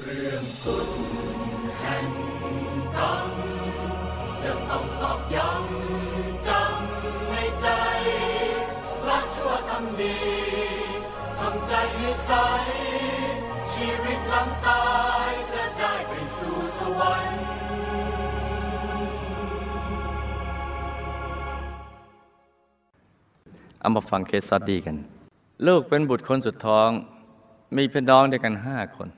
เรื่องกุศแห่งกรรมจะต้องตอกย้ำจำในใจละชั่วทำดีทำใจให้ใส ชีวิตหลังตายจะได้ไปสู่สวรรค์เอามาฟังเคสสตดีกัน ลูกเป็นบุตรคนสุดท้อง มีพี่น้องด้วยกันห้าคน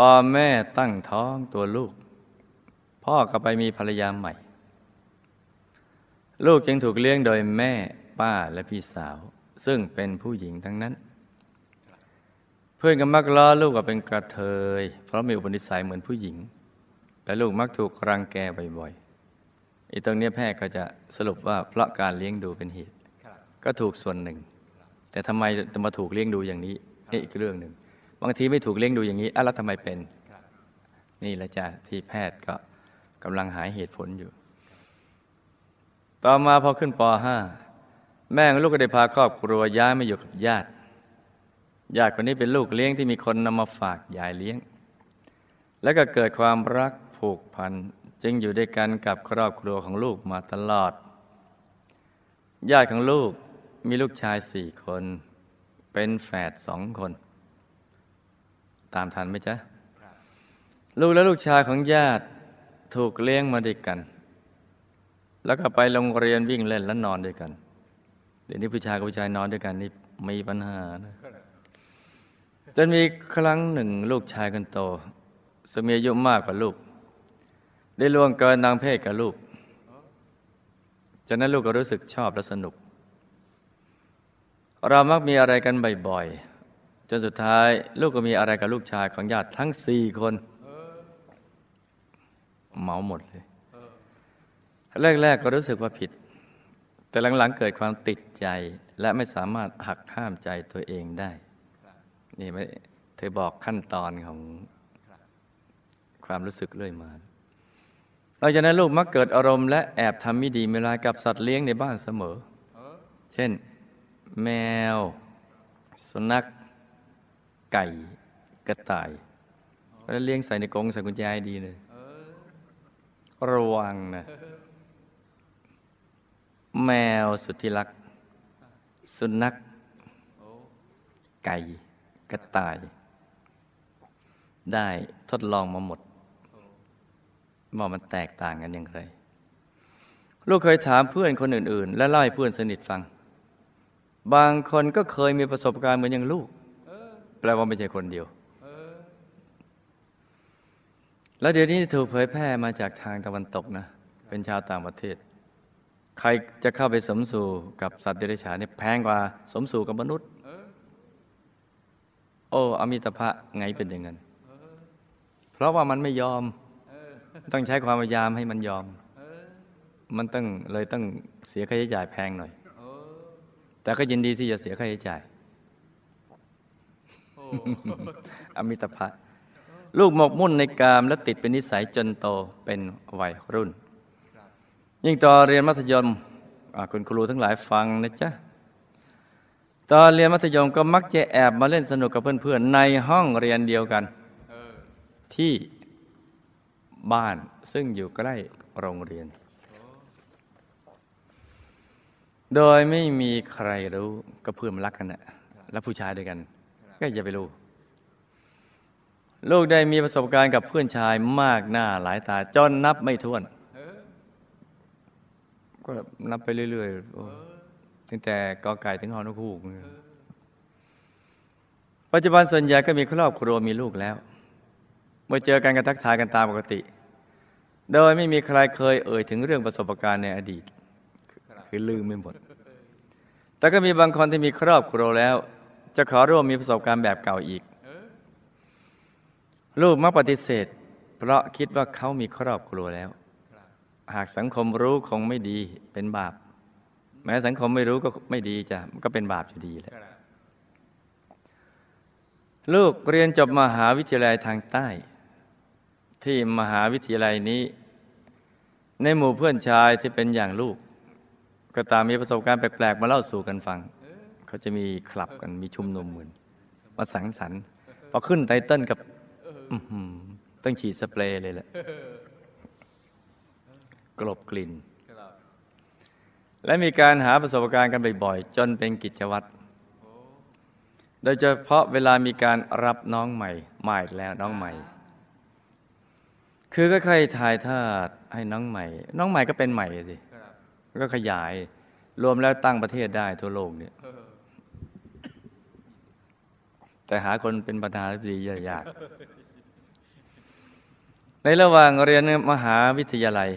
พอแม่ตั้งท้องตัวลูก พ่อก็ไปมีภรรยาใหม่ ลูกจึงถูกเลี้ยงโดยแม่ป้าและพี่สาว ซึ่งเป็นผู้หญิงทั้งนั้น เพื่อนก็มักล้อลูกว่าเป็นกระเทย เพราะมีอุปนิสัยเหมือนผู้หญิง และลูกมักถูกรังแกบ่อยๆอีตรงนี้แพทย์ก็จะสรุปว่าเพราะการเลี้ยงดูเป็นเหตุ ก็ถูกส่วนหนึ่ง แต่ทำไมจะมาถูกเลี้ยงดูอย่างนี้นี่อีกเรื่องหนึ่ง บางทีไม่ถูกเลี้ยงดูอย่างนี้อะแล้วทำไมเป็น นี่แหละจ้ะที่แพทย์ก็กำลังหาเหตุผลอยู่ ต่อมาพอขึ้นป .5 แม่ของลูกก็ได้พาครอบครัวย้ายมาอยู่กับญาติญาติคนนี้เป็นลูกเลี้ยงที่มีคนนำมาฝากยายเลี้ยง แล้วก็เกิดความรักผูกพันจึงอยู่ด้วยกันกับครอบครัวของลูกมาตลอด ญาติของลูกมีลูกชายสี่คน เป็นแฝดสองคน ตามทันไหมจ๊ะ ลูกและลูกชายของญาติถูกเลี้ยงมาด้วยกัน แล้วก็ไปโรงเรียนวิ่งเล่นและนอนด้วยกัน เดี๋ยวนี้ผู้ชายกับผู้ชายนอนด้วยกันนี่มีปัญหานะจนมีครั้งหนึ่งลูกชายคนโตสมีอายุมากกว่าลูก ได้ล่วงเกินทางเพศกับลูกจากนั้นลูกก็รู้สึกชอบและสนุก เรามักมีอะไรกันบ่อยๆ จนสุดท้ายลูกก็มีอะไรกับลูกชายของญาติทั้งสี่คนเมาหมดเลยแรกๆก็รู้สึกว่าผิด แต่หลังๆเกิดความติดใจและไม่สามารถหักห้ามใจตัวเองได้นี่ไม่เธอบอกขั้นตอนของความรู้สึกเรื่อยมาหลังจากนั้นลูกมักเกิดอารมณ์และแอบทำไม่ดีเวลากับสัตว์เลี้ยงในบ้านเสมอ เช่น แมว สุนัข ไก่กระต่ายแล้วเลี้ยงใส่ในกรงใส่กุญแจให้ดีเลยระวังนะแมวสุดที่รัก สุนัขไก่กระต่าย ได้ทดลองมาหมดว่ามันแตกต่างกันอย่างไร ลูกเคยถามเพื่อนคนอื่น ๆ และเล่าให้เพื่อนสนิทฟัง บางคนก็เคยมีประสบการณ์เหมือนอย่างลูก แปลว่าไม่ใช่คนเดียว แล้วเดี๋ยวนี้ถูกเผยแพร่มาจากทางตะวันตกนะ เป็นชาวต่างประเทศ ใครจะเข้าไปสมสู่กับสัตว์เดรัจฉานเนี่ยแพงกว่าสมสู่กับมนุษย์ โอ้อมิตภะไงเป็นอย่างนั้น เพราะว่ามันไม่ยอม ต้องใช้ความพยายามให้มันยอม มันต้องเลยต้องเสียค่าใช้จ่ายแพงหน่อย แต่ก็ยินดีที่จะเสียค่าใช้จ่าย อมิตภะลูกหมกมุ่นในกามและติดเป็นนิสัยจนโตเป็นวัยรุ่น ยิ่งตอนเรียนมัธยมคุณครูทั้งหลายฟังนะจ๊ะตอนเรียนมัธยมก็มักจะแอบมาเล่นสนุกกับเพื่อนๆ ในห้องเรียนเดียวกันที่บ้านซึ่งอยู่ใกล้โรงเรียน โดยไม่มีใครรู้ก็เพื่อนรักกันนะแล้วผู้ชายด้วยกัน ก็จะไปรู้ ลูกได้มีประสบการณ์กับเพื่อนชายมากหน้าหลายตาจนนับไม่ถ้วน ก็นับไปเรื่อยๆตั้งแต่กอไก่ถึงฮอนกฮูกปัจจุบันส่วนใหญ่ก็มีครอบครัวมีลูกแล้ว เมื่อเจอกันก็ทักทายกันตามปกติ โดยไม่มีใครเคยเอ่ยถึงเรื่องประสบการณ์ในอดีต คือลืมไม่หมดแต่ก็มีบางคนที่มีครอบครัวแล้ว จะขอร่วมมีประสบการณ์แบบเก่าอีก ลูกมักปฏิเสธ เพราะคิดว่าเขามีครอบครัวแล้ว หากสังคมรู้คงไม่ดีเป็นบาป แม้สังคมไม่รู้ก็ไม่ดีจ้ะก็เป็นบาปอยู่ดีแหละลูกเรียนจบมหาวิทยาลัยทางใต้ ที่มหาวิทยาลัยนี้ ในหมู่เพื่อนชายที่เป็นอย่างลูก ก็ตามมีประสบการณ์แปลกๆ มาเล่าสู่กันฟัง เขาจะมีคลับกันมีชุมนุมเหมือนมาสังสรรค์พอขึ้นไตเติ้ลกับต้องฉีดสเปรย์เลยแหละกลบกลิ่น และมีการหาประสบการณ์กันบ่อยๆ จนเป็นกิจวัตรโดยเฉพาะเวลามีการรับน้องใหม่มาอีกแล้วน้องใหม่ คือก็ค่อยๆถ่ายทาดให้น้องใหม่ น้องใหม่ก็เป็นใหม่สิก็ขยาย รวมแล้วตั้งประเทศได้ทั่วโลกเนี่ย แต่หาคนเป็นประธานาธิบดียาก ในระหว่างเรียนมหาวิทยาลัย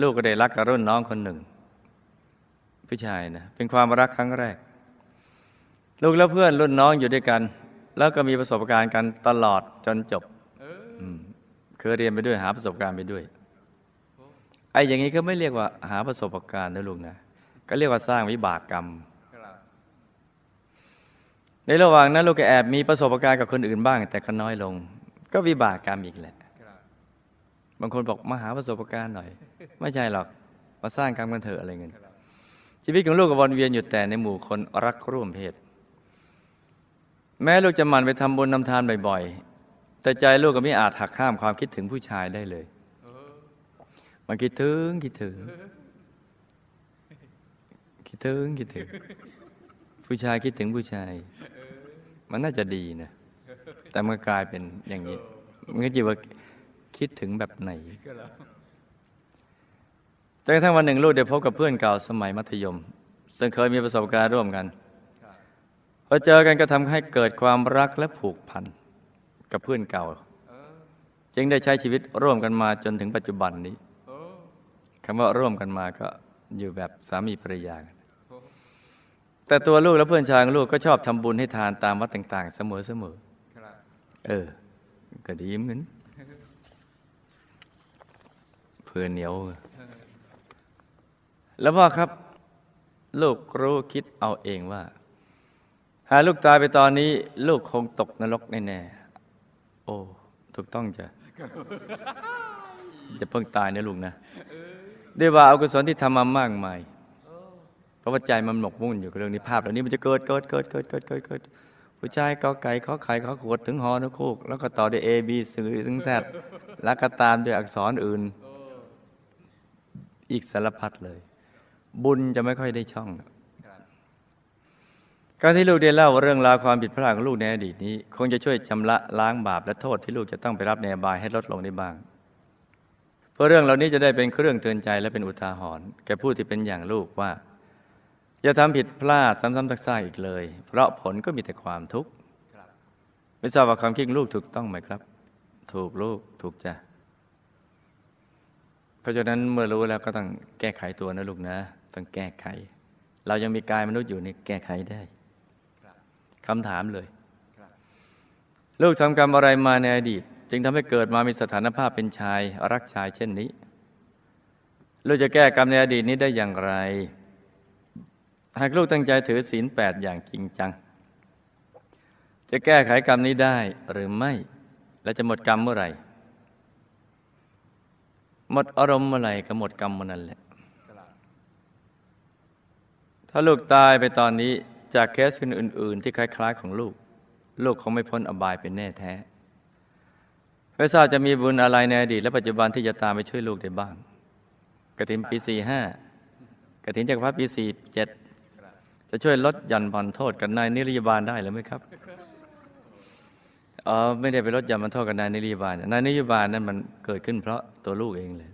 ลูกก็ได้รักกับรุ่นน้องคนหนึ่ง ผู้ชายนะเป็นความรักครั้งแรก ลูกและเพื่อนรุ่นน้องอยู่ด้วยกัน แล้วก็มีประสบการณ์กันตลอดจนจบเคือเรียนไปด้วยหาประสบการณ์ไปด้วยไอ้อย่างนี้ก็ไม่เรียกว่าหาประสบการณ์นะลูกนะก็เรียกว่าสร้างวิบากกรรม ในระหว่างนั้นลูกก็แอบมีประสบการณ์กับคนอื่นบ้าง แต่ก็น้อยลง ก็วิบากกรรมอีกแหละ บางคนบอกมาหาประสบการณ์หน่อย ไม่ใช่หรอกมาสร้างกรรมกันเถอะอะไรเงี้ยชีวิตของลูกก็วนเวียนอยู่แต่ในหมู่คนรักร่วมเพศ แม้ลูกจะหมั่นไปทำบุญทำทานบ่อยๆ แต่ใจลูกก็ไม่อาจหักข้ามความคิดถึงผู้ชายได้เลย มันคิดถึงคิดถึง คิดถึงคิดถึง ผู้ชายคิดถึงผู้ชาย มันน่าจะดีนะแต่มันกลายเป็นอย่างนี้มันก็จีว่าคิดถึงแบบไหนจนกระทั่งวันหนึ่งลูกได้พบกับเพื่อนเก่าสมัยมัธยม ซึ่งเคยมีประสบการณ์ร่วมกันครับพอเจอกันก็ทำให้เกิดความรักและผูกพันกับเพื่อนเก่าเจึงได้ใช้ชีวิตร่วมกันมาจนถึงปัจจุบันนี้โอ้คำว่าร่วมกันมาก็อยู่แบบสามีภรรยากัน แต่ตัวลูกและเพื่อนชายของลูกก็ชอบทำบุญให้ทานตามวัดต่าง ๆ เสมอเสมอครับๆเออ ก็ดีเหมือนเพื่อนเหนียว แล้วพ่อครับ ลูกรู้คิดเอาเองว่า หาลูกตายไปตอนนี้ ลูกคงตกนรกแน่ๆโอ้ ถูกต้องจ้ะจะเพิ่งตายนะลูกนะด้วยว่าเอากุศลที่ทำมามากมายเพ ราะว่าใจมันหมกมุ่นอยู่กับเรื่องนี้ภาพเหล่านี้มันจะเกิดเกิดเกิดเกิดเกิดเกิดเกิดผู้ชายกอไก่เขอไข่เขอขวดถึงหอนกคูก แล้วก็ต่อด้วย A B สื่อถึงแซดแล้วก็ตามด้วยอักษรอื่น อีกสารพัดเลย บุญจะไม่ค่อยได้ช่องการที่ลูกได้เล่าเรื่องราวความผิดพลาดของลูกในอดีตนี้ คงจะช่วยชำระล้างบาปและโทษที่ลูกจะต้องไปรับในอบายให้ลดลงได้บ้าง เพื่อเรื่องเหล่านี้จะได้เป็นเครื่องเตือนใจและเป็นอุทาหรณ์แก่ผู้ที่เป็นอย่างลูกว่า อย่าทำผิดพลาดซ้ำๆซักๆอีกเลย เพราะผลก็มีแต่ความทุกข์ครับไม่ทราบว่าความคิดของลูกถูกต้องไหมครับ ถูกลูกถูกจ้ะเพราะฉะนั้นเมื่อรู้แล้วก็ต้องแก้ไขตัวนะลูกนะ ต้องแก้ไข เรายังมีกายมนุษย์อยู่นี่แก้ไขได้ครับคำถามเลยครับลูกทำกรรมอะไรมาในอดีต จึงทำให้เกิดมามีสถานภาพเป็นชายรักชายเช่นนี้ ลูกจะแก้กรรมในอดีตนี้ได้อย่างไร หากลูกตั้งใจถือศีลแปดอย่างจริงจัง จะแก้ไขกรรมนี้ได้หรือไม่ และจะหมดกรรมเมื่อไหร่ หมดอารมณ์เมื่อไหร่ก็หมดกรรมเมื่อนั้นแหละ ถ้าลูกตายไปตอนนี้จากเคสอื่น ๆ ที่คล้าย ๆ ของลูก ลูกคงไม่พ้นอบายเป็นแน่แท้ไม่ทราบจะมีบุญอะไรในอดีตและปัจจุบันที่จะตามไปช่วยลูกได้บ้างกฐินปีสี่ห้ากฐินจักรพรรดิปีสี่เจ็ด จะช่วยลดย่อนผ่อนโทษกับนายนิรยาบาลได้หรือไม่ครับอ๋อไม่ได้ไปลดย่อนผ่อนโทษกับนายนิรยาบาลนายนิรยาบาลนั้นมันเกิดขึ้นเพราะตัวลูกเองเลย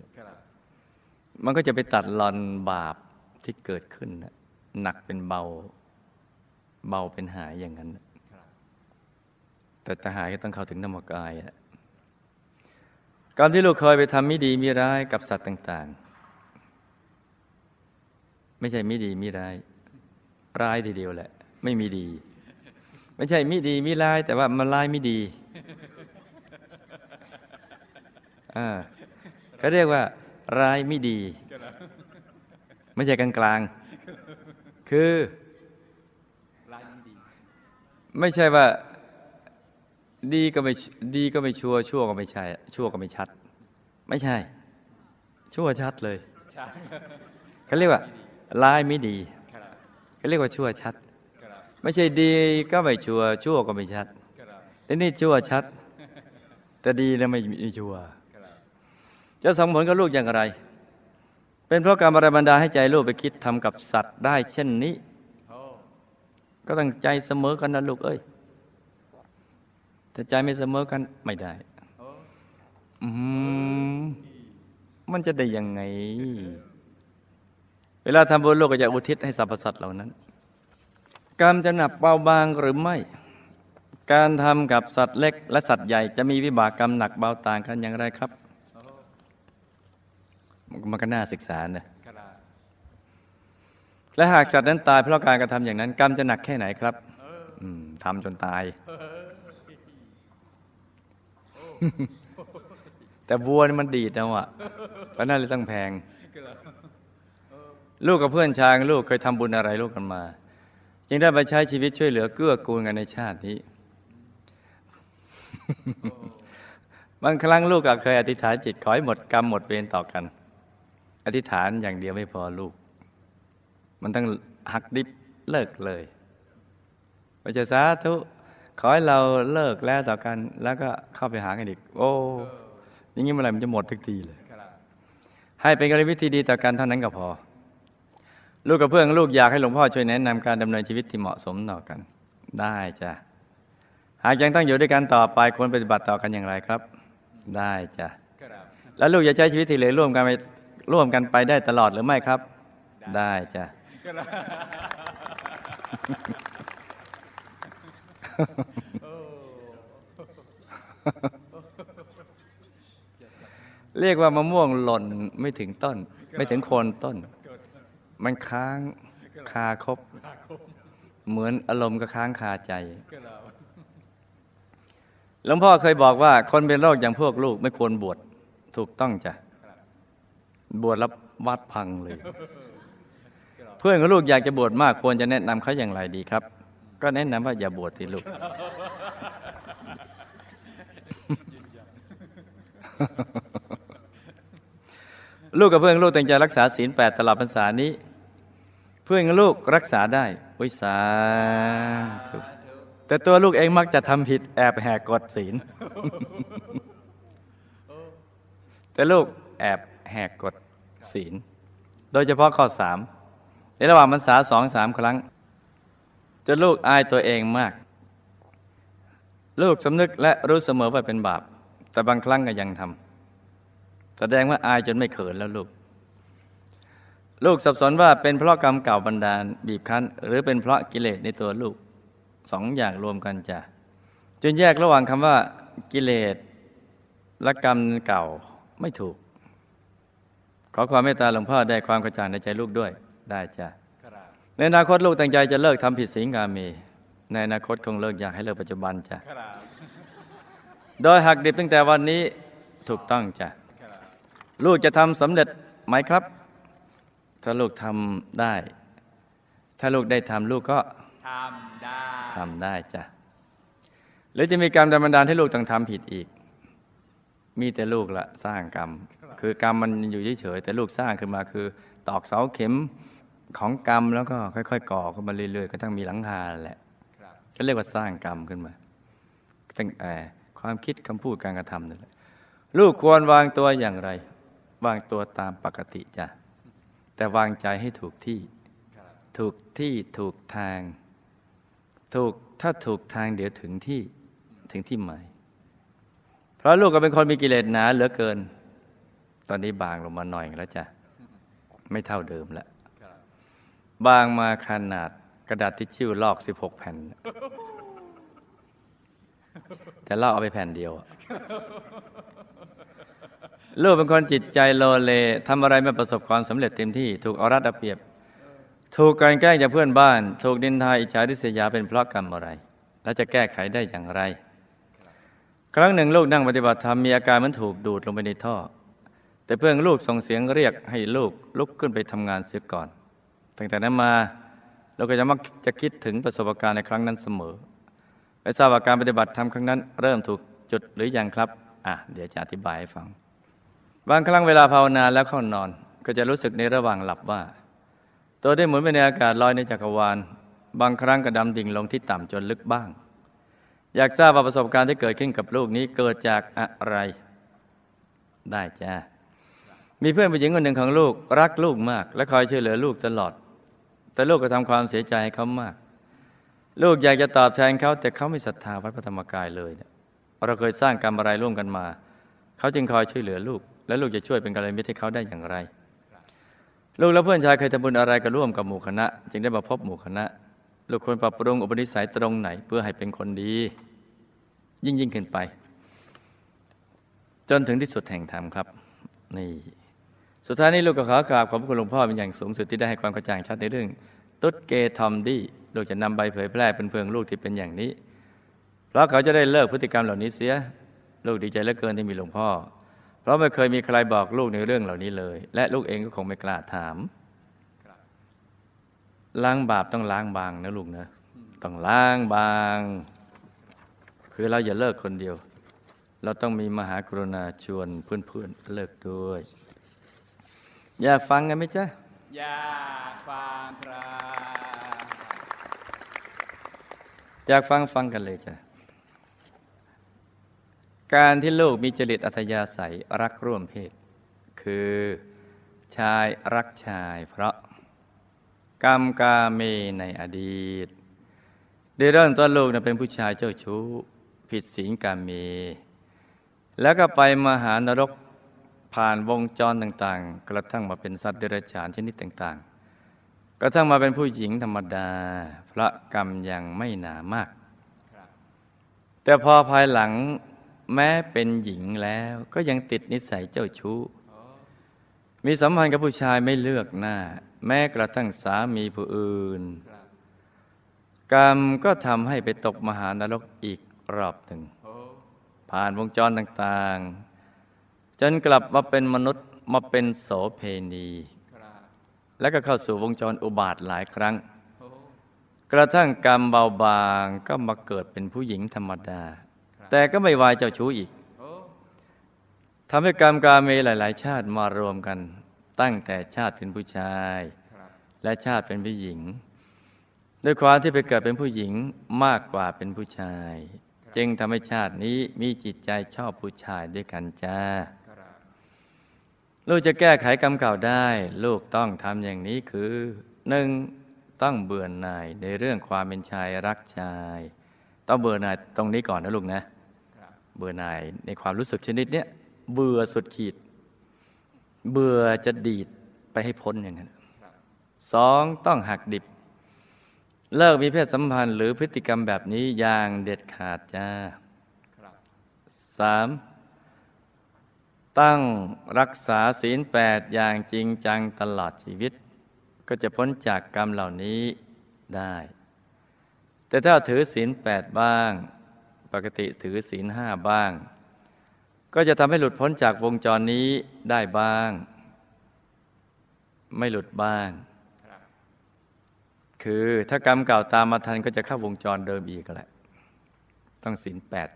มันก็จะไปตัดรอนบาปที่เกิดขึ้นน่ะหนักเป็นเบา เบาเป็นหายอย่างนั้นแต่จะหายก็ต้องเข้าถึงธรรมกายอะกรรมที่ลูกเคยไปทำมิดีมิร้ายกับสัตว์ต่าง ๆ ไม่ใช่มิดีมิร้าย ร้ายทีเดียวแหละ ไม่มีดี ไม่ใช่มิดีมิร้าย แต่ว่ามันร้ายไม่ดีอ่าเขาเรียกว่า ร้ายไม่ดีครับไม่ใช่กลางๆคือร้ายไม่ดีไม่ใช่ว่าดีก็ไม่ดีก็ไม่ชัวร์ชั่วก็ไม่ใช่ ชั่วก็ไม่ชัด ไม่ใช่ ชั่วชัดเลยใช่เขาเรียกว่าร้ายไม่ดีครับ เขาเรียกว่าชั่วชัด ไม่ใช่ดีก็ไม่ชัวชั่วก็ไม่ชัดแต่นี่ชั่วชัด แต่ดีนะไม่มีชั่ว จะส่งผลกับลูกอย่างไร เป็นเพราะการบรบันดาให้ใจลูกไปคิดทำกับสัตว์ได้ เช่นนี้ ก็ต้องใจเสมอกันนะลูกเอ้ยถ้าใจไม่เสมอกันไม่ได้อืมมันจะได้ยังไง เวลาทำบุญโลกก็จะอุทิศให้สรรพสัตว์เหล่านั้น กรรมจะหนักเบาบางหรือไม่ การทำกับสัตว์เล็ก และสัตว์ใหญ่จะมีวิบากกรรมหนักเบาต่างกันอย่างไรครับ มันก็น่าศึกษานะและหากสัตว์นั้นตายเพราะการกระทำอย่างนั้น กรรมจะหนักแค่ไหนครับอืมทำจนตาย แต่วัวนี่มันดีดนะวะเพราะนั่นเลยต้องแพง ลูกกับเพื่อนชายของลูกเคยทำบุญอะไรลูกกันมา จึงได้ไปใช้ชีวิตช่วยเหลือเกื้อกูลกันในชาตินี้ บางครั้งลูกก็เคยอธิษฐานจิตขอให้หมดกรรมหมดเวรต่อกัน อธิษฐานอย่างเดียวไม่พอลูก มันต้องหักดิบเลิกเลยไปเจอสาธุขอให้เราเลิกแล้วต่อกัน แล้วก็เข้าไปหากันอีก โอ้อยังงี้เมื่อไหร่มันจะหมดทุกทีเลย ให้เป็นกรณีวิธีดีต่อกันเท่านั้นก็พอ ลูกกับเพื่อนลูกอยากให้หลวงพ่อช่วยแนะนำการดำเนินชีวิตที่เหมาะสมต่อกัน ได้จ้ะหากยังต้องอยู่ด้วยกันต่อไปควรปฏิบัติต่อกันอย่างไรครับ ได้จ้ะแล้วลูกจะใช้ชีวิตที่เหลือร่วมกันไปร่วมกันไปได้ตลอดหรือไม่ครับ ได้จ้ะเรียกว่ามะม่วงหล่นไม่ถึงต้น ไม่ถึงโคนต้น มันค้างคาคบ เหมือนอารมณ์ก็ค้างคาใจครับหลวงพ่อเคยบอกว่า คนเป็นโรคอย่างพวกลูกไม่ควรบวชถูกต้องจ้ะบวชแล้ววัดพังเลย เพื่อนของลูกอยากจะบวชมากควรจะแนะนำเขาอย่างไรดีครับ ก็แนะนำว่าอย่าบวชสิลูก ลูกกับเพื่อนลูกตั้งใจรักษาศีลแปดตลอดพรรษานี้ เพื่อนลูกรักษาได้วิสาธุแต่ตัวลูกเองมักจะทำผิดแอบแหกกฎศีล แต่ลูกแอบแหกกฎศีล โดยเฉพาะข้อสามในระหว่างพรรษาสองสามครั้งจนลูกอายตัวเองมาก ลูกสำนึกและรู้เสมอว่าเป็นบาป แต่บางครั้งก็ยังทำ แสดงว่าอายจนไม่เขินแล้วลูก ลูกสับสนว่าเป็นเพราะกรรมเก่าบันดาลบีบคั้น หรือเป็นเพราะกิเลสในตัวลูกสองอย่างรวมกันจ้ะจนแยกระหว่างคำว่า กิเลสและกรรมเก่าไม่ถูก ขอความเมตตาหลวงพ่อได้ความกระจ่างในใจลูกด้วยได้จ้ะครับในอนาคตลูกตั้งใจจะเลิกทำผิดศีลกาเมในอนาคตคงเลิกอยากให้เลิกปัจจุบันจ้ะครับโดยหักดิบตั้งแต่วันนี้ถูกต้องจ้ะครับ ลูกจะทำสำเร็จไหมครับ ถ้าลูกทำได้ ถ้าลูกได้ทำลูกก็ทำได้ทำได้จ้ะหรือจะมีกรรมดำบันดาลให้ลูกต้องทำผิดอีก มีแต่ลูกละสร้างกรรม คือกรรมมันอยู่เฉยๆแต่ลูกสร้างขึ้นมาคือ ตอกเสาเข็มของกรรมแล้วก็ค่อยๆก่อขึ้นมาเรื่อยๆก็ต้องมีหลังคาแหละครับก็เรียกว่าสร้างกรรมขึ้นมาตั้งแต่ความคิดคำพูดการกระทำนั่นแหละลูกควรวางตัวอย่างไร วางตัวตามปกติจ้ะ แต่วางใจให้ถูกที่ ถูกที่ถูกทาง ถูกถ้าถูกทางเดี๋ยวถึงที่ถึงที่หมายเพราะลูกก็เป็นคนมีกิเลสหนาเหลือเกิน ตอนนี้บางลงมาหน่อยแล้วจ้ะ ไม่เท่าเดิมแล้วบางมาขนาดกระดาษทิชชู่ลอก16แผ่น แต่ลอกเอาไปแผ่นเดียว ลูกเป็นคนจิตใจโลเลทำอะไรไม่ประสบความสำเร็จเต็มที่ ถูกเอารัดเอาเปรียบ ถูกกลันแกล้งจากเพื่อนบ้าน ถูกดินทาอิจฉาริษยาเป็นเพราะกรรมอะไร และจะแก้ไขได้อย่างไร ครั้งหนึ่งลูกนั่งปฏิบัติธรรมมีอาการเหมือนถูกดูดลงไปในท่อ แต่เพื่อนลูกส่งเสียงเรียกให้ลูกลุกขึ้นไปทำงานเสียก่อน ตั้งแต่นั้นมาเราก็จะมักจะคิดถึงประสบการณ์ในครั้งนั้นเสมอไม่ทราบว่าการปฏิบัติธรรมครั้งนั้น เริ่มถูกจุดหรือยังครับ อะ เดี๋ยวจะอธิบายให้ฟัง บางครั้งเวลาภาวนาแล้วเข้านอน ก็จะรู้สึกในระหว่างหลับว่า ตัวได้หมุนไปในอากาศลอยในจักรวาล บางครั้งก็ดำดิ่งลงที่ต่ำจนลึกบ้าง อยากทราบว่าประสบการณ์ที่เกิดขึ้นกับลูกนี้เกิดจากอะไร ได้จ้ามีเพื่อนผู้หญิงคนหนึ่งของลูกรักลูกมาก และคอยช่วยเหลือลูกตลอด แต่ลูกก็ทำความเสียใจให้เขามาก ลูกอยากจะตอบแทนเขาแต่เขาไม่ศรัทธาวัดพระธรรมกายเลย เราเคยสร้างกรรมอะไรร่วมกันมา เขาจึงคอยช่วยเหลือลูก และลูกจะช่วยเป็นกัลยาณมิตรให้เขาได้อย่างไร ลูกและเพื่อนชายเคยทำบุญอะไรกันร่วมกับหมู่คณะ จึงได้มาพบหมู่คณะ ลูกควรปรับปรุงอุปนิสัยตรงไหนเพื่อให้เป็นคนดี ยิ่งยิ่งขึ้นไป จนถึงที่สุดแห่งธรรมครับ นี่สุดท้ายนี้ลูกก็ขอกราบขอบคุณหลวงพ่อเป็นอย่างสูงสุดที่ได้ให้ความกระจ่างชัดในเรื่อง ตุ๊ดเกทอมดี้ลูกจะนำใบเผยแพร่เป็นเพื่องลูกที่เป็นอย่างนี้ เพราะเขาจะได้เลิกพฤติกรรมเหล่านี้เสีย ลูกดีใจเหลือเกินที่มีหลวงพ่อ เพราะไม่เคยมีใครบอกลูกในเรื่องเหล่านี้เลย และลูกเองก็คงไม่กล้าถามล้างบาปต้องล้างบางนะลูกนะต้องล้างบาง คือเราอย่าเลิกคนเดียว เราต้องมีมหากรุณาชวนเพื่อนๆเลิกด้วย อยากฟังกันไหมจ๊ะอยากฟังครับอยากฟังฟังกันเลยจ้ะ การที่ลูกมีจริตอัธยาศัยรักร่วมเพศ คือชายรักชายเพราะกรรมกาเมในอดีตได้เริ่มต้นลูกนะเป็นผู้ชายเจ้าชู้ ผิดศีลกาเม แล้วก็ไปมหานรกผ่านวงจรต่างๆ กระทั่งมาเป็นสัตว์เดรัจฉานชนิดต่างๆ กระทั่งมาเป็นผู้หญิงธรรมดา พระกรรมยังไม่หนามาก แต่พอภายหลัง แม้เป็นหญิงแล้วก็ยังติดนิสัยเจ้าชู้ มีสัมพันธ์กับผู้ชายไม่เลือกหน้า แม้กระทั่งสามีผู้อื่น กรรมก็ทำให้ไปตกมหานรกอีกรอบหนึ่ง ผ่านวงจรต่างๆ จนกลับมาเป็นมนุษย์มาเป็นโสเพณี แล้วก็เข้าสู่วงจรอุบาทหลายครั้ง กระทั่งกรรมเบาบางก็มาเกิดเป็นผู้หญิงธรรมดา แต่ก็ไม่วายเจ้าชู้อีกโอ้ทำให้กรรมกาเมหลาย ๆ ชาติมารวมกัน ตั้งแต่ชาติเป็นผู้ชายครับและชาติเป็นผู้หญิง ด้วยความที่ไปเกิดเป็นผู้หญิงมากกว่าเป็นผู้ชาย จึงทำให้ชาตินี้มีจิตใจชอบผู้ชายด้วยกันจ้าครับลูกจะแก้ไขกรรมเก่าได้ ลูกต้องทำอย่างนี้คือหนึ่งต้องเบื่อหน่ายในเรื่องความเป็นชายรักชาย ต้องเบื่อหน่ายตรงนี้ก่อนนะลูกนะครับ เบื่อหน่ายในความรู้สึกชนิดเนี้ยเบื่อสุดขีด เบื่อจะดีดไปให้พ้นอย่างนั้นสองต้องหักดิบ เลิกมีเพศสัมพันธ์หรือพฤติกรรมแบบนี้อย่างเด็ดขาดจ้าสามตั้งรักษาศีลแปดอย่างจริงจังตลอดชีวิต ก็จะพ้นจากกรรมเหล่านี้ได้ แต่ถ้าถือศีลแปดบ้าง ปกติถือศีลห้าบ้าง ก็จะทำให้หลุดพ้นจากวงจรนี้ได้บ้าง ไม่หลุดบ้าง คือถ้ากรรมเก่าตามมาทันก็จะเข้าวงจรเดิมอีกแหละ ต้องศีลแปด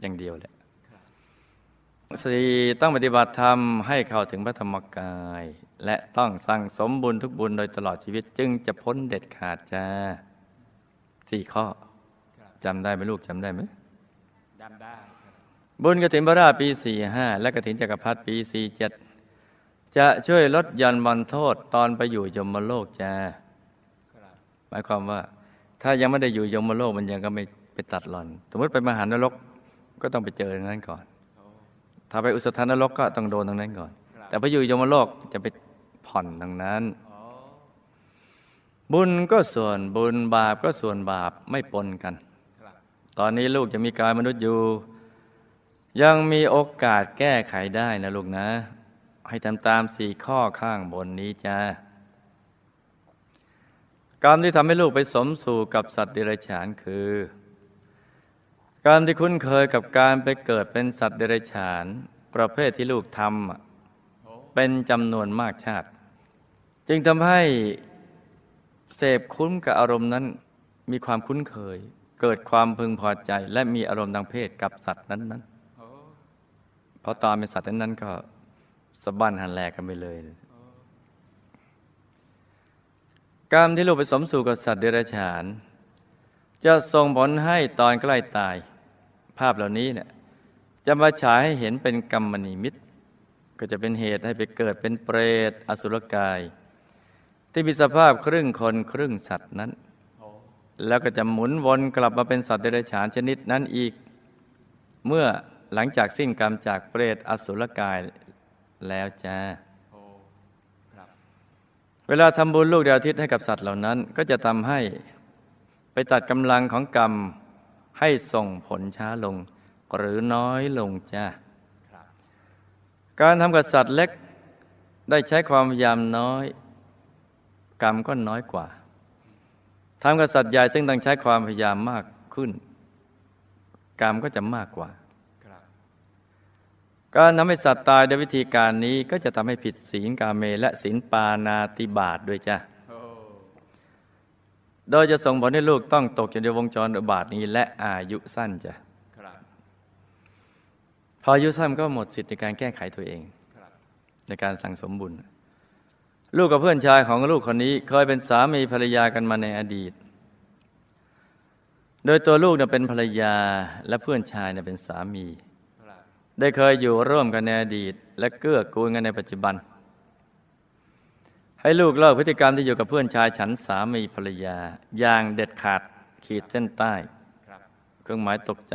อย่างเดียวแหละสี่ต้องปฏิบัติธรรมให้เข้าถึงพระธรรมกาย และต้องสั่งสมบุญทุกบุญโดยตลอดชีวิตจึงจะพ้นเด็ดขาดจ้าสี่ข้อ จำได้ไหมลูกจำได้ไหมดำได้ครับบุญกฐินพระราชปีสี่ห้าและกฐินจักรพรรดิปีสี่เจ็ดจะช่วยลดหย่อนบรรโทษตอนไปอยู่ยมโลกจ้าครับหมายความว่า ถ้ายังไม่ได้อยู่ยมโลกมันยังก็ไม่ไปตัดหล่อน สมมติไปมหานรกก็ต้องไปเจอตรงนั้นก่อนโอ้ถ้าไปอุสธานรกก็ต้องโดนตรงนั้นก่อนครับแต่ไปอยู่ยมโลกจะไปผ่อนตรงนั้นโอ้บุญก็ส่วนบุญบาปก็ส่วนบาปไม่ปนกันครับ ตอนนี้ลูกจะมีกายมนุษย์อยู่ ยังมีโอกาสแก้ไขได้นะลูกนะ ให้ทำตามสี่ข้อข้างบนนี้จ้ากรรมที่ทำให้ลูกไปสมสู่กับสัตว์เดรัจฉานคือ กรรมที่คุ้นเคยกับการไปเกิดเป็นสัตว์เดรัจฉาน ประเภทที่ลูกทำเป็นจำนวนมากชาติ จึงทำให้เสพคุ้นกับอารมณ์นั้นมีความคุ้นเคย เกิดความพึงพอใจและมีอารมณ์ทางเพศกับสัตว์นั้นๆเพราะตอนเป็นสัตว์นั้นๆก็สะบั้นหันแหลกกันไปเลยกรรมที่ลูกไปสมสู่กับสัตว์เดรัจฉาน จะส่งผลให้ตอนใกล้ตาย ภาพเหล่านี้เนี่ยจะมาฉายให้เห็นเป็นกรรมนิมิต ก็จะเป็นเหตุให้ไปเกิดเป็นเปรตอสุรกาย ที่มีสภาพครึ่งคนครึ่งสัตว์นั้น แล้วก็จะหมุนวนกลับมาเป็นสัตว์เดรัจฉานชนิดนั้นอีก เมื่อหลังจากสิ้นกรรมจากเปรตอสุรกายแล้วจ้าเวลาทำบุญลูกดาวอาทิตย์ให้กับสัตว์เหล่านั้น ก็จะทำให้ไปตัดกำลังของกรรมให้ส่งผลช้าลง หรือน้อยลงจ้าการทำกับสัตว์เล็กได้ใช้ความพยายามน้อย กรรมก็น้อยกว่า ทำกับสัตว์ใหญ่ซึ่งต้องใช้ความพยายามมากขึ้น กรรมก็จะมากกว่าครับการทำให้สัตว์ตายด้วยวิธีการนี้ก็จะทำให้ผิดศีลกาเม และศีลปานาติบาตด้วยจ้ะโอ้โดยจะส่งผลให้ลูกต้องตกอยู่ในวงจรอุบาทนี้และอายุสั้นจ้ะครับพออายุสั้นก็หมดสิทธิ์ในการแก้ไขตัวเองครับในการสั่งสมบุญ ลูกกับเพื่อนชายของลูกคนนี้เคยเป็นสามีภรรยากันมาในอดีต โดยตัวลูกเนี่ยเป็นภรรยาและเพื่อนชายเนี่ยเป็นสามี ได้เคยอยู่ร่วมกันในอดีต และเกื้อกูลกันในปัจจุบัน ให้ลูกเลิกพฤติกรรมที่อยู่กับเพื่อนชายฉันสามีภรรยา อย่างเด็ดขาดขีดเส้นใต้ เครื่องหมายตกใจ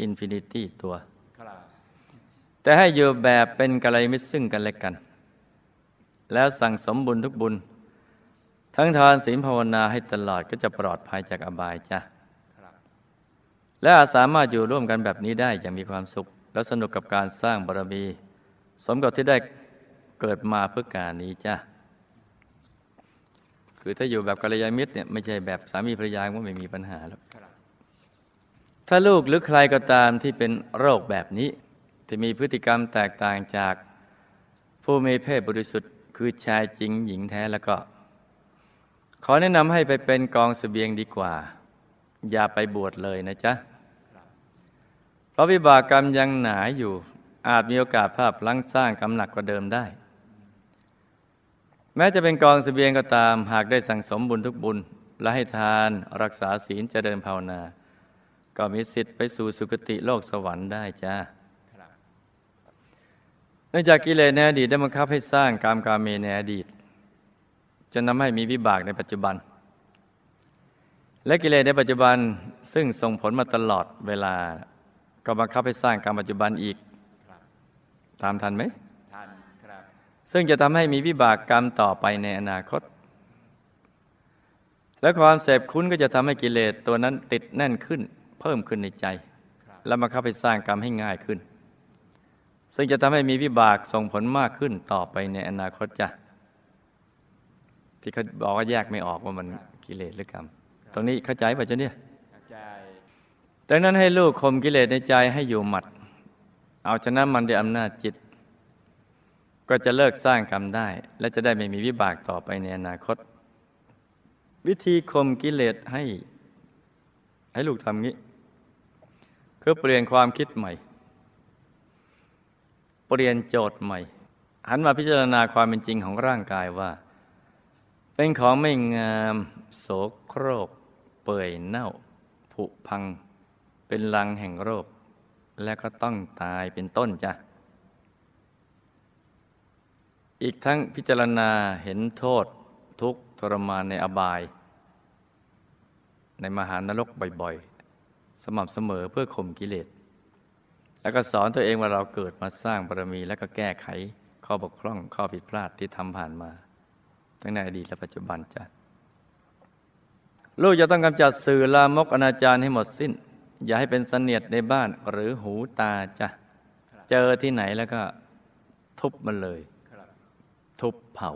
infinity ตัว แต่ให้อยู่แบบเป็นกัลยาณมิตรซึ่งกันและกัน แล้วสั่งสมบุญทุกบุญ ทั้งทานศีลภาวนาให้ตลอดก็จะปลอดภัยจากอบายจ้ะครับและอาจสามารถอยู่ร่วมกันแบบนี้ได้อย่างมีความสุข และสนุกกับการสร้างบารมี สมกับที่ได้เกิดมาเพื่อการนี้จ้ะคือถ้าอยู่แบบกัลยาณมิตรเนี่ยไม่ใช่แบบสามีภรรยาก็ไม่มีปัญหาแล้วครับถ้าลูกหรือใครก็ตามที่เป็นโรคแบบนี้ ที่มีพฤติกรรมแตกต่างจากผู้มีเพศบริสุทธิ์ คือชายจริงหญิงแท้แล้วก็ ขอแนะนำให้ไปเป็นกองเสบียงดีกว่า อย่าไปบวชเลยนะจ๊ะ เพราะวิบากกรรมยังหนาอยู่ อาจมีโอกาสภาพลังสร้างกรรมหนักกว่าเดิมได้ แม้จะเป็นกองเสบียงก็ตาม หากได้สั่งสมบุญทุกบุญ และให้ทานรักษาศีลเจริญภาวนา ก็มีสิทธิ์ไปสู่สุคติโลกสวรรค์ได้จ้า เนื่องจากกิเลสในอดีตได้บังคับให้สร้างกรรมกาเมในอดีตจนทำให้มีวิบากในปัจจุบัน และกิเลสในปัจจุบันซึ่งส่งผลมาตลอดเวลา ก็บังคับให้สร้างกรรมปัจจุบันอีกครับตามทันไหมทันครับซึ่งจะทำให้มีวิบากกรรมต่อไปในอนาคต และความเสพคุ้นก็จะทำให้กิเลสตัวนั้นติดแน่นขึ้น เพิ่มขึ้นในใจครับและบังคับให้สร้างกรรมให้ง่ายขึ้น ซึ่งจะทำให้มีวิบากส่งผลมากขึ้นต่อไปในอนาคตจ้ะที่เขาบอกว่าแยกไม่ออกว่ามันกิเลสหรือกรรม ตรงนี้เข้าใจป่ะจ๊ะเนี่ยเข้าใจดังนั้นให้ลูกข่มกิเลสในใจให้อยู่หมัด เอาชนะมันด้วยอำนาจจิต ก็จะเลิกสร้างกรรมได้ และจะได้ไม่มีวิบากต่อไปในอนาคต วิธีข่มกิเลสให้ ให้ลูกทำงี้ คือเปลี่ยนความคิดใหม่ เปลี่ยนโจทย์ใหม่ หันมาพิจารณาความเป็นจริงของร่างกายว่า เป็นของไม่งามโสโครก เปื่อยเน่า ผุพัง เป็นรังแห่งโรค และก็ต้องตายเป็นต้นจ้ะอีกทั้งพิจารณาเห็นโทษทุกทรมานในอบาย ในมหานรกบ่อยๆ สม่ำเสมอเพื่อข่มกิเลส แล้วก็สอนตัวเองว่าเราเกิดมาสร้างบารมี แล้วก็แก้ไขข้อบกพร่องข้อผิดพลาดที่ทำผ่านมา ทั้งในอดีตและปัจจุบันจ้ะลูกจะต้องกำจัดสื่อลามกอนาจารให้หมดสิ้น อย่าให้เป็นเสนียดในบ้านหรือหูตาจ้ะเจอที่ไหนแล้วก็ทุบมันเลย ทุบเผา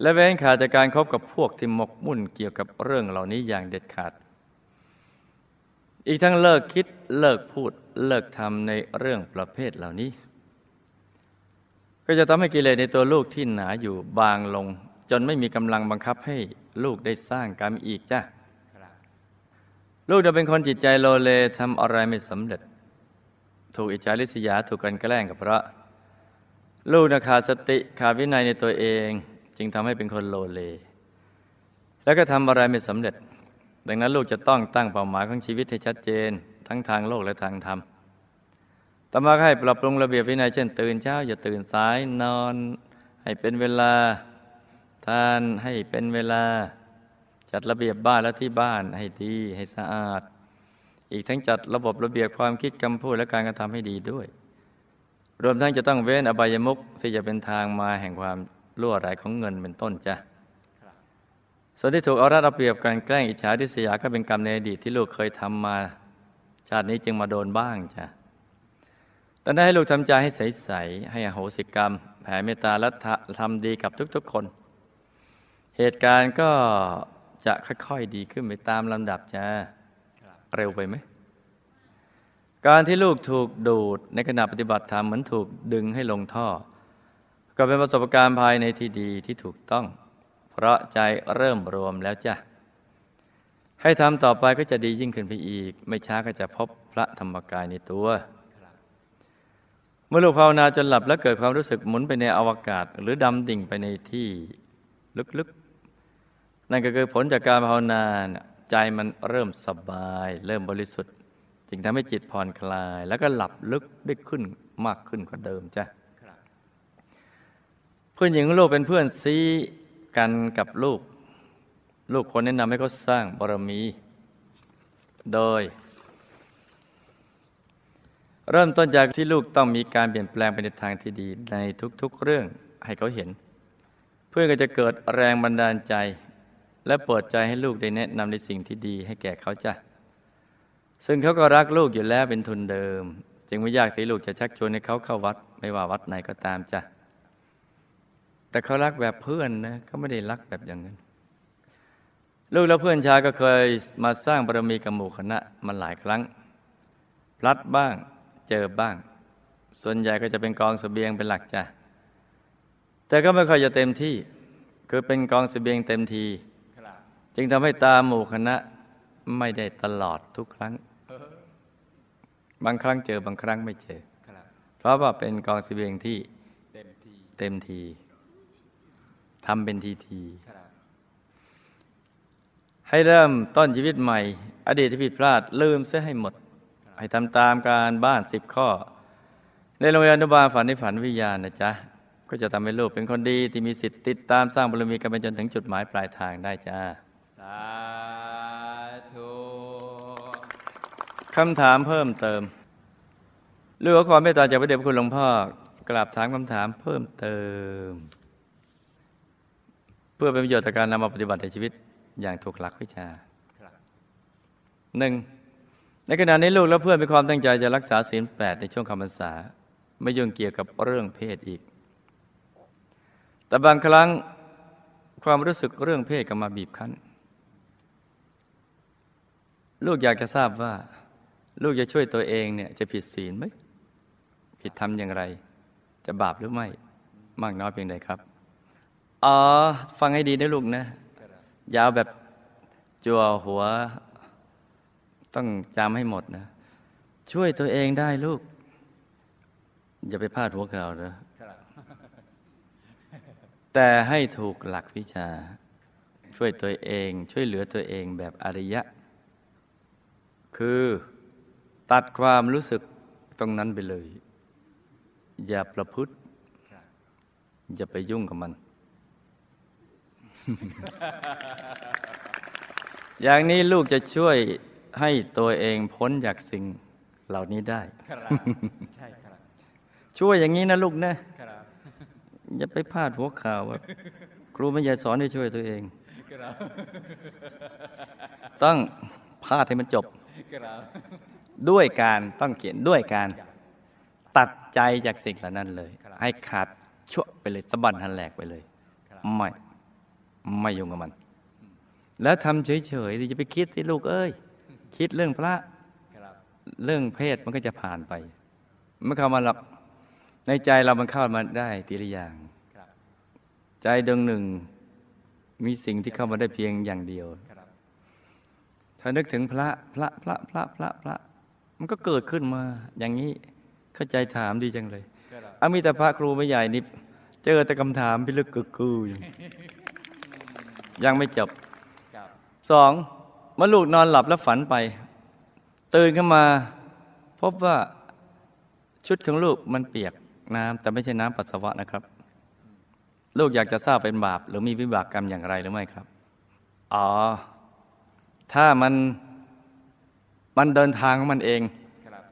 และเว้นขาดจากการคบกับพวกที่หมกมุ่นเกี่ยวกับเรื่องเหล่านี้อย่างเด็ดขาด อีกทั้งเลิกคิดเลิกพูดเลิกทำในเรื่องประเภทเหล่านี้ ก็จะทำให้กิเลสในตัวลูกที่หนาอยู่บางลง จนไม่มีกำลังบังคับให้ลูกได้สร้างกรรมอีกจ้ะลูกจะเป็นคนจิตใจโลเลทำอะไรไม่สำเร็จ ถูกอิจฉาริษยาถูกกันแกล้งกับพระ ลูกนะขาดสติขาดวินัยในตัวเอง จึงทำให้เป็นคนโลเล แล้วก็ทำอะไรไม่สำเร็จ ดังนั้นลูกจะต้องตั้งเป้าหมายของชีวิตให้ชัดเจน ทั้งทางโลกและทางธรรมต่อมาให้ปรับปรุงระเบียบวินัยเช่น ตื่นเช้า อย่าตื่นสายนอน ให้เป็นเวลา ทานให้เป็นเวลา จัดระเบียบบ้านและที่บ้านให้ดีให้สะอาด อีกทั้งจัดระบบระเบียบความคิดคำพูดและการกระทำให้ดีด้วย รวมทั้งจะต้องเว้นอบายมุขที่จะเป็นทางมาแห่งความล่วไหลของเงินเป็นต้นจ้ะ ส่วนที่ถูกเอารัดเอาเปรียบกันแกล้งอิจฉาทิษยาก็เป็นกรรมในอดีตที่ลูกเคยทำมา ชาตินี้จึงมาโดนบ้างจ้ะตอนนั้นให้ลูกทำใจให้ใสๆให้อโหสิกรรม แผ่เมตตาและทำดีกับทุกๆคน เหตุการณ์ก็จะค่อยๆดีขึ้นไปตามลำดับจ้ะเร็วไปไหมการที่ลูกถูกดูดในขณะปฏิบัติธรรมเหมือนถูกดึงให้ลงท่อ ก็เป็นประสบการณ์ภายในที่ดีที่ถูกต้อง เพราะใจเริ่มรวมแล้วจ้ะ ให้ทำต่อไปก็จะดียิ่งขึ้นไปอีก ไม่ช้าก็จะพบพระธรรมกายในตัว เมื่อลูกภาวนาจนหลับแล้วเกิดความรู้สึกหมุนไปในอวกาศ หรือดำดิ่งไปในที่ลึกๆ นั่นก็คือผลจากการภาวนาน่ะใจมันเริ่มสบาย เริ่มบริสุทธิ์จึงทำให้จิตผ่อนคลาย แล้วก็หลับลึกได้ขึ้นมากขึ้นกว่าเดิมจ้ะครับเพื่อนหญิงของลูกเป็นเพื่อนซี กันกับลูก ลูกคนแนะนำให้เขาสร้างบารมี โดย เริ่มต้นจากที่ลูกต้องมีการเปลี่ยนแปลงไปในทางที่ดีในทุกๆเรื่องให้เขาเห็น เพื่อก็จะเกิดแรงบันดาลใจ และเปิดใจให้ลูกได้แนะนำในสิ่งที่ดีให้แก่เขาจ้ะซึ่งเขาก็รักลูกอยู่แล้วเป็นทุนเดิม จึงไม่ยากที่ลูกจะชักชวนให้เขาเข้าวัด ไม่ว่าวัดไหนก็ตามจ้ะ แต่เขารักแบบเพื่อนนะเขาไม่ได้รักแบบอย่างนั้น ลูกและเพื่อนชายก็เคยมาสร้างบารมีกับหมู่คณะมาหลายครั้ง พลัดบ้างเจอบ้าง ส่วนใหญ่ก็จะเป็นกองเสบียงเป็นหลักจ้ะแต่ก็ไม่ค่อยจะเต็มที่ คือเป็นกองเสบียงเต็มที จึงทำให้ตามหมู่คณะไม่ได้ตลอดทุกครั้ง บางครั้งเจอบางครั้งไม่เจอ เพราะว่าเป็นกองเสบียงที่เต็มทีเต็มทีำเป็นทีทีครับให้เริ่มต้นชีวิตใหม่ อดีตที่ผิดพลาดลืมเสียให้หมด ให้ทำตามการบ้านสิบข้อ ในโรงเรียนอนุบาลฝันในฝันวิทยานะจ๊ะ ก็จะทำให้ลูกเป็นคนดีที่มีสิทธิ์ติดตามสร้างบารมีกันไปจนถึงจุดหมายปลายทางได้จ้า สาธุคำถามเพิ่มเติมเรื่องความเมตตาจากพระเดชพระคุณหลวงพ่อกราบถามคำถามเพิ่มเติมเพื่อเป็นประโยชน์ต่อการนำมาปฏิบัติในชีวิตอย่างถูกหลักวิชาหนึ่งในขณะนี้ลูกและเพื่อนมีความตั้งใจจะรักษาศีลแปดในช่วงคำพรรษา ไม่ยุ่งเกี่ยวกับเรื่องเพศอีก แต่บางครั้งความรู้สึกเรื่องเพศก็มาบีบคั้น ลูกอยากจะทราบว่า ลูกจะช่วยตัวเองเนี่ยจะผิดศีลไหม ผิดทำอย่างไร จะบาปหรือไม่ มากน้อยเพียงใดครับ อ๋อ ฟังให้ดีนะลูกนะ ยาวแบบจัวหัว ต้องจำให้หมดนะ ช่วยตัวเองได้ลูก อย่าไปพลาดหัวข่าวนะแต่ให้ถูกหลักวิชา ช่วยตัวเอง ช่วยเหลือตัวเองแบบอริยะ คือตัดความรู้สึกตรงนั้นไปเลย อย่าประพฤติ อย่าไปยุ่งกับมัน อย่างนี้ลูกจะช่วยให้ตัวเองพ้นจากสิ่งเหล่านี้ได้ครับใช่ครับช่วยอย่างนี้นะลูกนะครับอย่าไปพลาดหัวข่าวว่าครูไม่อยากสอนให้ช่วยตัวเองครับต้องพาดให้มันจบครับด้วยการต้องเขียนด้วยการตัดใจจากสิ่งเหล่านั้นเลย ให้ขาดชั่วไปเลยสะบันหันแหลกไปเลยครับไม่ ไม่ยุ่งกับมัน แล้วทำเฉยๆที่จะไปคิดสิลูกเอ้ย คิดเรื่องพระครับเรื่องเพศมันก็จะผ่านไปไม่เข้ามาหรอกในใจเรามันเข้ามาได้ทีละอย่างครับใจดวงหนึ่งมีสิ่งที่เข้ามาได้เพียงอย่างเดียวครับถ้านึกถึงพระพระพระพระพระพระ มันก็เกิดขึ้นมา อย่างนี้เข้าใจถามดีจังเลยครับอามีแต่พระครูไม่ใหญ่นี่เจอแต่คำถามพิลึกกึกกืออยู่ ยังไม่จบสองเมื่อลูกนอนหลับแล้วฝันไป ตื่นขึ้นมา พบว่าชุดของลูกมันเปียกน้ำแต่ไม่ใช่น้ำปัสสาวะนะครับ ลูกอยากจะทราบเป็นบาป หรือมีวิบากกรรมอย่างไรหรือไม่ครับ อ๋อ ถ้ามันมันเดินทางของมันเองครับ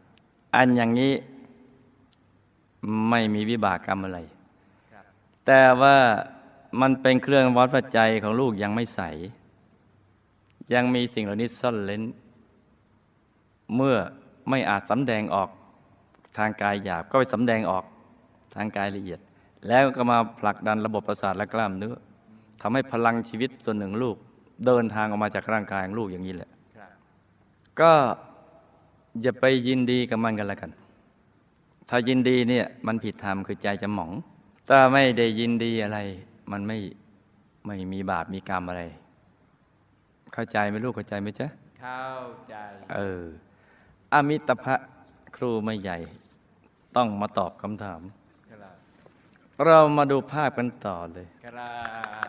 อันอย่างนี้ไม่มีวิบากกรรมอะไรครับแต่ว่า มันเป็นเครื่องวัดปัจจัยของลูกยังไม่ใส ยังมีสิ่งเหล่านี้ซ่อนเล้น เมื่อไม่อาจสำแดงออกทางกายหยาบก็ไปสำแดงออกทางกายละเอียด แล้วก็มาผลักดันระบบประสาทและกล้ามเนื้อทำให้พลังชีวิตส่วนหนึ่งลูก เดินทางออกมาจากร่างกายของลูกอย่างนี้แหละก็อย่าไปยินดีกับมันกันละกัน ถ้ายินดีเนี่ยมันผิดธรรมคือใจจะหมอง ถ้าไม่ได้ยินดีอะไร มันไม่ไม่มีบาปมีกรรมอะไร เข้าใจไหมลูกเข้าใจไหมจ๊ะเข้าใจ เออ อมิตภะครูไม่ใหญ่ ต้องมาตอบคำถามครับเรามาดูภาพกันต่อเลยครับ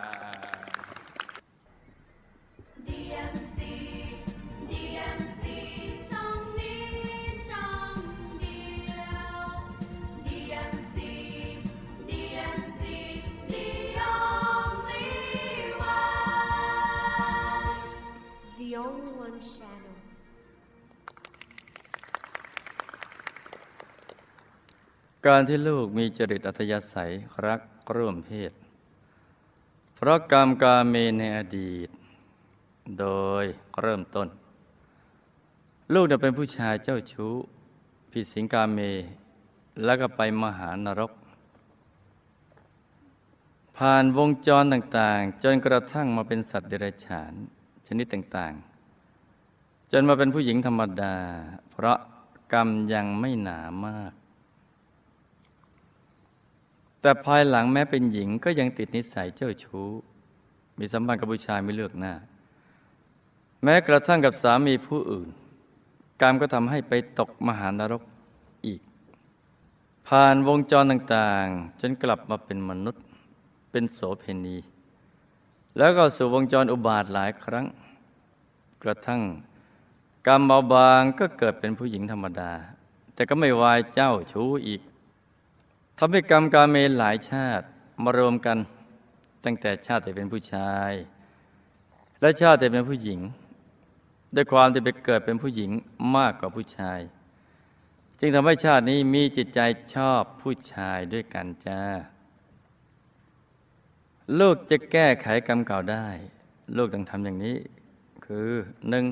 only one channel การที่ลูกมีจริตอัธยาศัยรักร่วมเพศ เพราะกรรมกาเมในอดีต โดยเริ่มต้น ลูกเนี่ยเป็นผู้ชายเจ้าชู้ ผิดสิงกาเม แล้วก็ไปมหานรก ผ่านวงจรต่างๆ จนกระทั่งมาเป็นสัตว์เดรัจฉานชนิดต่างๆ จนมาเป็นผู้หญิงธรรมดา เพราะกรรมยังไม่หนามาก แต่ภายหลังแม้เป็นหญิงก็ยังติดนิสัยเจ้าชู้ มีสัมพันธ์กับผู้ชายไม่เลือกหน้า แม้กระทั่งกับสามีผู้อื่น กรรมก็ทำให้ไปตกมหานรกอีก ผ่านวงจรต่างๆ จนกลับมาเป็นมนุษย์ เป็นโสเพณี แล้วก็สู่วงจรอุบาทหลายครั้ง กระทั่ง กรรมเบาบางก็เกิดเป็นผู้หญิงธรรมดา แต่ก็ไม่วายเจ้าชู้อีกทำให้กรรมกาเมหลายชาติมารวมกัน ตั้งแต่ชาติที่เป็นผู้ชาย และชาติที่เป็นผู้หญิง ด้วยความที่ไปเกิดเป็นผู้หญิงมากกว่าผู้ชาย จึงทำให้ชาตินี้มีจิตใจชอบผู้ชายด้วยกันจ้าลูกจะแก้ไขกรรมเก่าได้ ลูกต้องทำอย่างนี้ คือหนึ่ง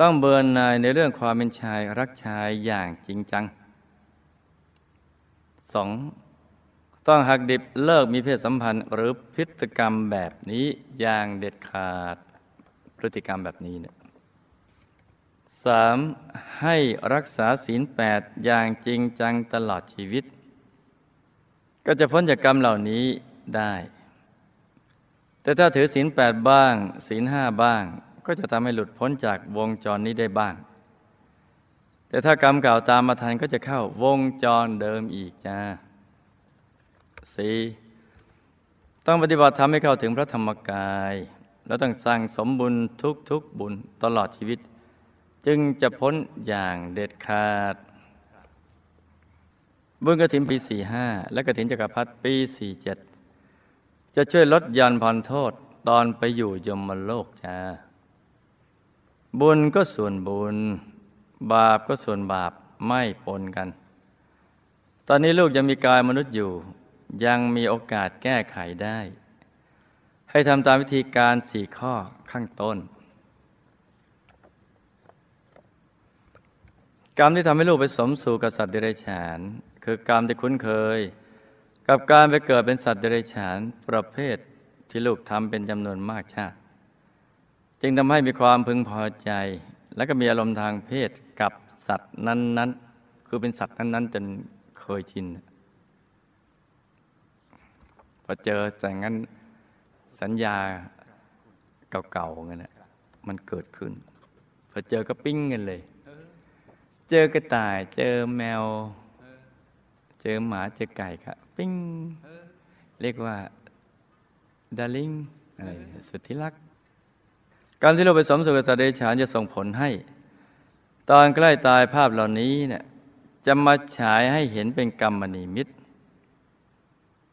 ต้องเบิร์นนายในเรื่องความเป็นชายรักชายอย่างจริงจังสองต้องหักดิบเลิกมีเพศสัมพันธ์ หรือพฤติกรรมแบบนี้อย่างเด็ดขาดพฤติกรรมแบบนี้เนี่ยสามให้รักษาศีลแปดอย่างจริงจังตลอดชีวิต ก็จะพ้นจากกรรมเหล่านี้ได้ แต่ถ้าถือศีลแปดบ้าง ศีลห้าบ้าง ก็จะทำให้หลุดพ้นจากวงจรนี้ได้บ้าง แต่ถ้ากรรมเก่าตามมาทันก็จะเข้าวงจรเดิมอีกจ้าสี่ต้องปฏิบัติธรรมให้เข้าถึงพระธรรมกาย แล้วต้องสร้างสมบุญทุกทุกบุญตลอดชีวิต จึงจะพ้นอย่างเด็ดขาด บุญกระถินปี 45 และกระถินจักรพรรดิปี 47 จะช่วยลดย่อนผ่อนโทษตอนไปอยู่ยมโลกจ้า บุญก็ส่วนบุญ บาปก็ส่วนบาปไม่ปนกัน ตอนนี้ลูกยังมีกายมนุษย์อยู่ ยังมีโอกาสแก้ไขได้ ให้ทำตามวิธีการสี่ข้อข้างต้น กรรมที่ทำให้ลูกไปสมสู่กับสัตว์เดรัจฉาน คือกรรมที่คุ้นเคย กับการไปเกิดเป็นสัตว์เดรัจฉานประเภทที่ลูกทำเป็นจำนวนมากชาติ จึงทำให้มีความพึงพอใจ และก็มีอารมณ์ทางเพศกับสัตว์นั้นๆ คือเป็นสัตว์นั้นๆจนเคยชินพอเจอแต่งั้นสัญญาเก่าๆเงั้นนะมันเกิดขึ้น พอเจอก็ปิ้งกันเลย เจอกระต่าย เจอแมว เจอหมาเจอไก่ครับปิ้ง เรียกว่าดาริงอะไรสุดที่รัก กรรมที่เราไปสมสู่กับสัตว์เดรัจฉานจะส่งผลให้ ตอนใกล้ตายภาพเหล่านี้เนี่ยจะมาฉายให้เห็นเป็นกรรมนิมิต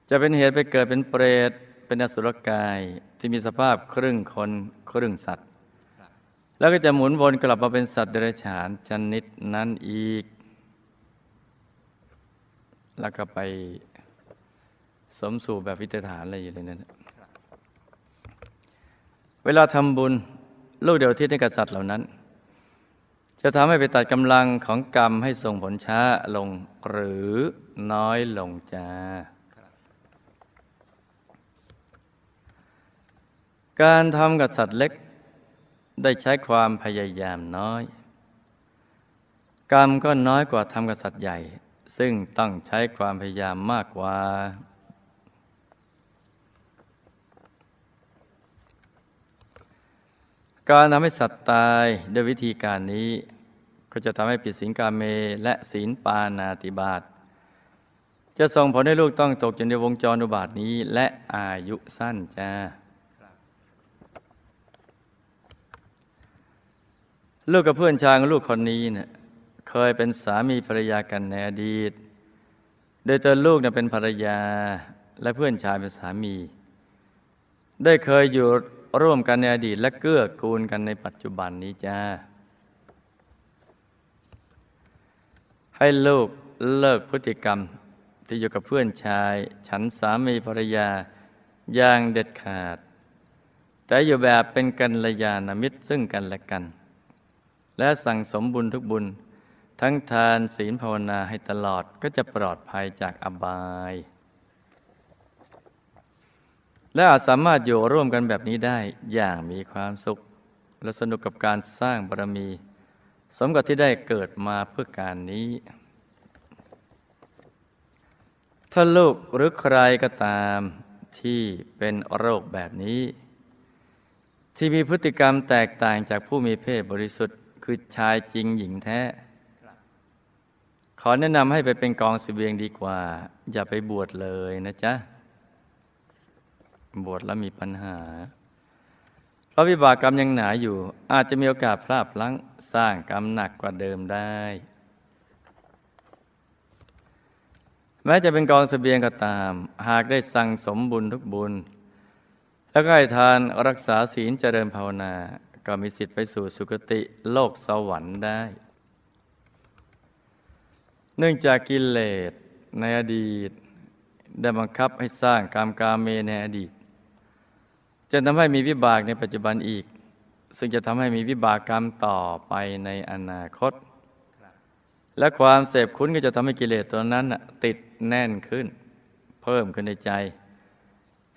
จะเป็นเหตุไปเกิดเป็นเปรต เป็นอสุรกายที่มีสภาพครึ่งคนครึ่งสัตว์ แล้วก็จะหมุนวนกลับมาเป็นสัตว์เดรัจฉานชนิดนั้นอีก แล้วก็ไปสมสู่แบบวิตฐานอะไรอยู่เลยนั่นเวลาทำบุญ ลูกเดียวทิศให้กับสัตว์เหล่านั้น จะทำให้ไปตัดกำลังของกรรมให้ส่งผลช้าลงหรือน้อยลงจ้าการทำกับสัตว์เล็ก ได้ใช้ความพยายามน้อย กรรมก็น้อยกว่าทำกับสัตว์ใหญ่ ซึ่งต้องใช้ความพยายามมากกว่า การทำให้สัตว์ตายด้วยวิธีการนี้ ก็จะทำให้ผิดศีลกาเมและศีลปานาติบาตจะส่งผลให้ลูกต้องตกอยู่ในวงจรอุบาทนี้ และอายุสั้นจ้าลูกกับเพื่อนชายของลูกคนนี้เนะ่ยเคยเป็นสามีภรรยากันในอดีต โดยตัวลูกเนะเป็นภรรยาและเพื่อนชายเป็นสามี ได้เคยอยู่ ร่วมกันในอดีตและเกื้อกูลกันในปัจจุบันนี้จ้า ให้ลูกเลิกพฤติกรรมที่อยู่กับเพื่อนชาย ฉันสามีภรรยาอย่างเด็ดขาด แต่อยู่แบบเป็นกัลยาณมิตรซึ่งกันและกัน และสั่งสมบุญทุกบุญ ทั้งทานศีลภาวนาให้ตลอดก็จะปลอดภัยจากอบาย และอาจสามารถอยู่ร่วมกันแบบนี้ได้อย่างมีความสุข และสนุกกับการสร้างบารมี สมกับที่ได้เกิดมาเพื่อการนี้ ถ้าลูกหรือใครก็ตามที่เป็นโรคแบบนี้ ที่มีพฤติกรรมแตกต่างจากผู้มีเพศบริสุทธิ์คือชายจริงหญิงแท้ ขอแนะนำให้ไปเป็นกองสเสบียงดีกว่า อย่าไปบวชเลยนะจ๊ะ บวชแล้วมีปัญหา เพราะวิบากกรรมยังหนาอยู่ อาจจะมีโอกาสพลาดพลั้งสร้างกรรมหนักกว่าเดิมได้ แม้จะเป็นกองสเสบียงก็ตาม หากได้สั่งสมบุญทุกบุญ แล้วก็ให้ทานรักษาศีลเจริญภาวนา ก็มีสิทธิ์ไปสู่สุคติโลกสวรรค์ได้ เนื่องจากกิเลสในอดีตได้บังคับให้สร้างกรรมกาเมในอดีต จะทำให้มีวิบากในปัจจุบันอีก ซึ่งจะทำให้มีวิบากกรรมต่อไปในอนาคต และความเสพคุ้นก็จะทำให้กิเลสตัวนั้นติดแน่นขึ้น เพิ่มขึ้นในใจ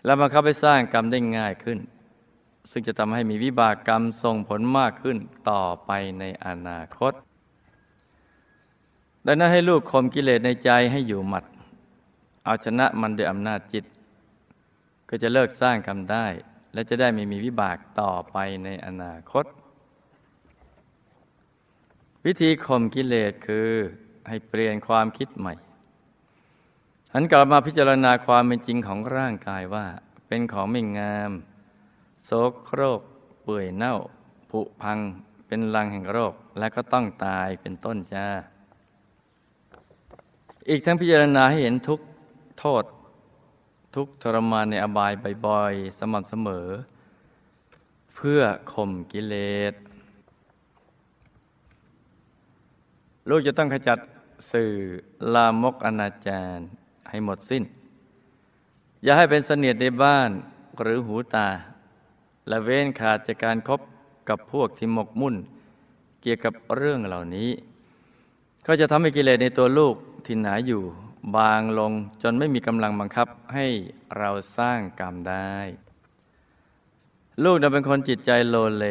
แล้วบังคับให้สร้างกรรมได้ง่ายขึ้น ซึ่งจะทำให้มีวิบากกรรมส่งผลมากขึ้นต่อไปในอนาคต ดังนั้นให้ลูกข่มกิเลสในใจให้อยู่หมัด เอาชนะมันด้วยอำนาจจิต ก็จะเลิกสร้างกรรมได้ และจะได้ไม่มีวิบากต่อไปในอนาคต วิธีข่มกิเลสคือให้เปลี่ยนความคิดใหม่หันกลับมาพิจารณาความเป็นจริงของร่างกายว่า เป็นของไม่งามโสโครก เปื่อยเน่า ผุพัง เป็นรังแห่งโรค และก็ต้องตายเป็นต้นจ้า อีกทั้งพิจารณาให้เห็นทุกโทษ ทุกทรมานในอบายบ่อยๆ สม่ำเสมอ เพื่อข่มกิเลส ลูกจะต้องขจัดสื่อลามกอนาจารให้หมดสิ้น อย่าให้เป็นเสนียดในบ้านหรือหูตา และเว้นขาดจากการครบกับพวกที่หมกมุ่น เกี่ยวกับเรื่องเหล่านี้ ก็จะทำให้กิเลสในตัวลูกที่หนาอยู่ บางลงจนไม่มีกำลังบังคับให้เราสร้างกรรมได้ ลูกน่ะเป็นคนจิตใจโลเล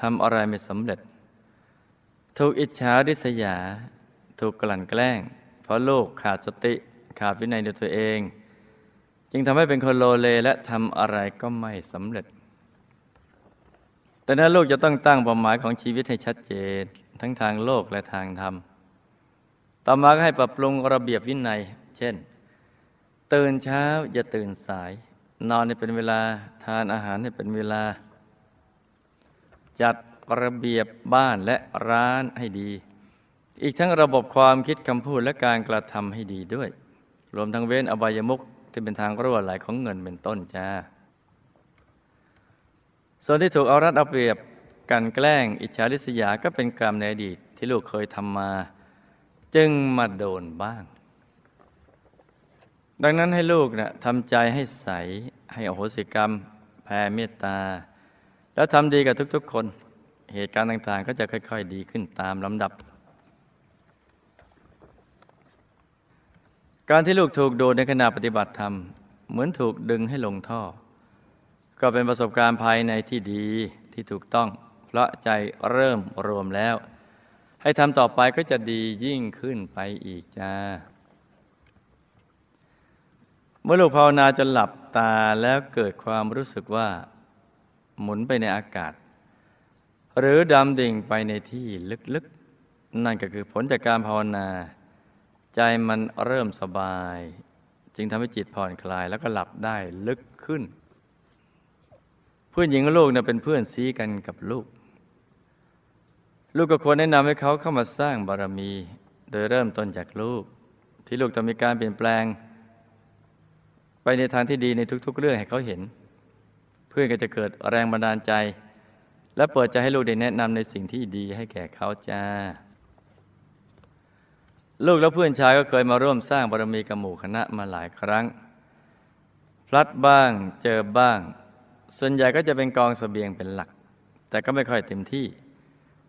ทำอะไรไม่สำเร็จ ถูกอิจฉาริษยา ถูกกลั่นแกล้ง เพราะลูกขาดสติขาดวินัยในตัวเอง จึงทำให้เป็นคนโลเลและทำอะไรก็ไม่สำเร็จ แต่นั้นลูกจะต้องตั้งเป้าหมายของชีวิตให้ชัดเจน ทั้งทางโลกและทางธรรม ต่อมาก็ให้ปรับปรุงระเบียบวินัย เช่น ตื่นเช้าอย่าตื่นสาย นอนให้เป็นเวลาทานอาหารให้เป็นเวลา จัดระเบียบบ้านและร้านให้ดี อีกทั้งระบบความคิดคำพูดและการกระทำให้ดีด้วย รวมทั้งเว้นอบายมุขที่เป็นทางรั่วไหลของเงินเป็นต้นจ้าส่วนที่ถูกเอารัดเอาเปรียบกันแกล้งอิจฉาริษยาก็เป็นกรรมในอดีตที่ลูกเคยทำมา จึงมาโดนบ้าง ดังนั้นให้ลูกนะ่ะทำใจให้ใส ให้อโหสิกรรม แผ่เมตตา แล้วทำดีกับทุกๆคน เหตุการณ์ต่างๆ ก็จะค่อย ๆ ดีขึ้นตามลำดับ การที่ลูกถูกโดนในขณะปฏิบัติธรรม เหมือนถูกดึงให้ลงท่อ ก็เป็นประสบการณ์ภายในที่ดีที่ถูกต้อง เพราะใจเริ่มรวมแล้ว ให้ทำต่อไปก็จะดียิ่งขึ้นไปอีกจ้า เมื่อลูกภาวนาจนหลับตาแล้วเกิดความรู้สึกว่า หมุนไปในอากาศ หรือดำดิ่งไปในที่ลึกๆ นั่นก็คือผลจากการภาวนา ใจมันเริ่มสบาย จึงทำให้จิตผ่อนคลายแล้วก็หลับได้ลึกขึ้น เพื่อนหญิงกับลูกเนี่ยเป็นเพื่อนซีกันกับลูก ลูกก็ควรแนะนำให้เขาเข้ามาสร้างบารมี โดยเริ่มต้นจากลูก ที่ลูกจะมีการเปลี่ยนแปลง ไปในทางที่ดีในทุก ๆ เรื่องให้เขาเห็น เพื่อนก็จะเกิดแรงบันดาลใจ และเปิดใจให้ลูกได้แนะนำในสิ่งที่ดีให้แก่เขาจ้า ลูกและเพื่อนชายก็เคยมาร่วมสร้างบารมีกับหมู่คณะมาหลายครั้ง พลัดบ้างเจอบ้าง ส่วนใหญ่ก็จะเป็นกองสเสบียงเป็นหลัก แต่ก็ไม่ค่อยเต็มที่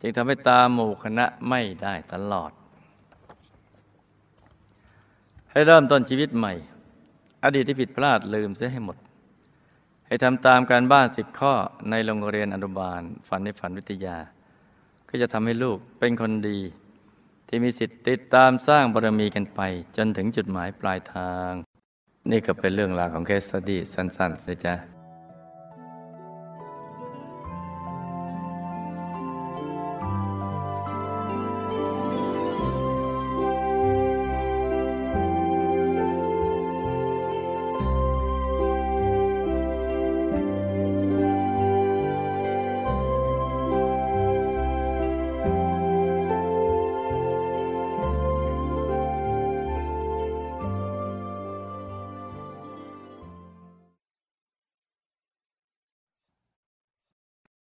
จึงทำให้ตาหมู่คณะไม่ได้ตลอด ให้เริ่มต้นชีวิตใหม่ อดีตที่ผิดพลาดลืมเสียให้หมด ให้ทำตามการบ้านสิบข้อในโรงเรียนอนุบาล ฝันในฝันวิทยา ก็จะทำให้ลูกเป็นคนดี ที่มีสิทธิ์ติดตามสร้างบารมีกันไป จนถึงจุดหมายปลายทาง นี่ก็เป็นเรื่องราวของเคสสตี้สั้นๆนะจ๊ะ